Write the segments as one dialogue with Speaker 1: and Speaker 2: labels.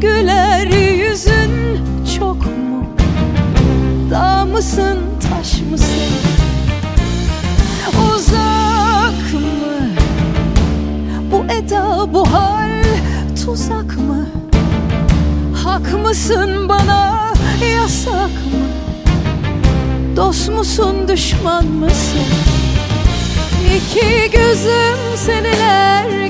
Speaker 1: güler yüzün çok mu? Dağ mısın taş mısın? Uzak mı? Bu eda bu hal tuzak mı? Hak mısın bana yasak mı? Dost musun düşman mısın? İki gözüm seneler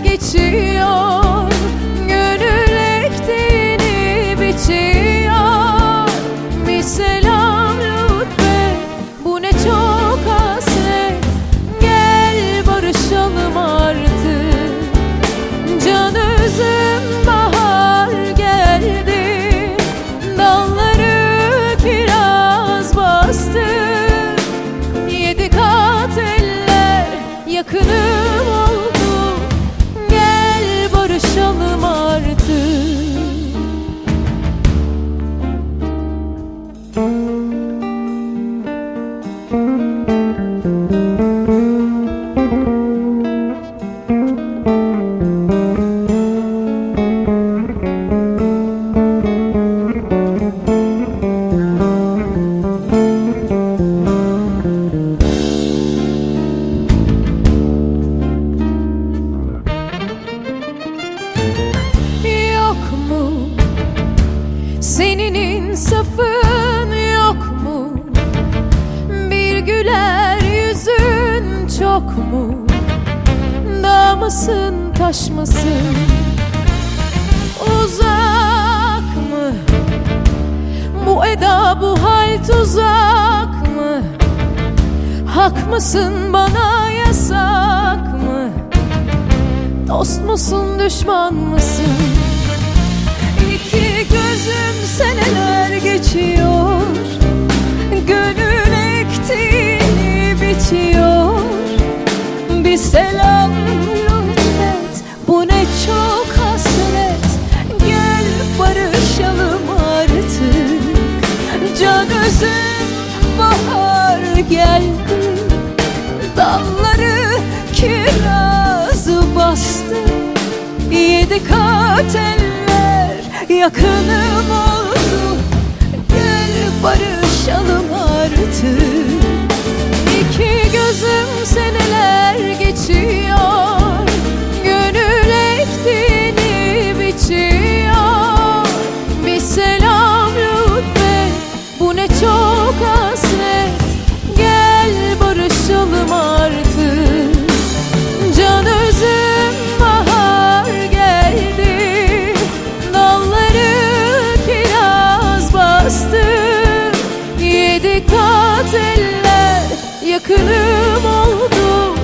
Speaker 1: insafın yok mu? Bir güler yüzün çok mu? Dağ mısın taş mısın Uzak mı? Bu eda bu hal tuzak mı? Hak mısın bana yasak mı? Dost musun düşman mısın geçiyor. Gönül ektiğini biçiyor. Bir selam lütfet Bu ne çok hasret. Gel barışalım artık. Can özüm bahar geldi. Dalları kirazı bastı. Yedi kat eller yakınım oldu çok hasret. Gel barışalım artık. Can özüm bahar geldi. Dalları kiraz bastı. Yedi kat eller yakınım oldu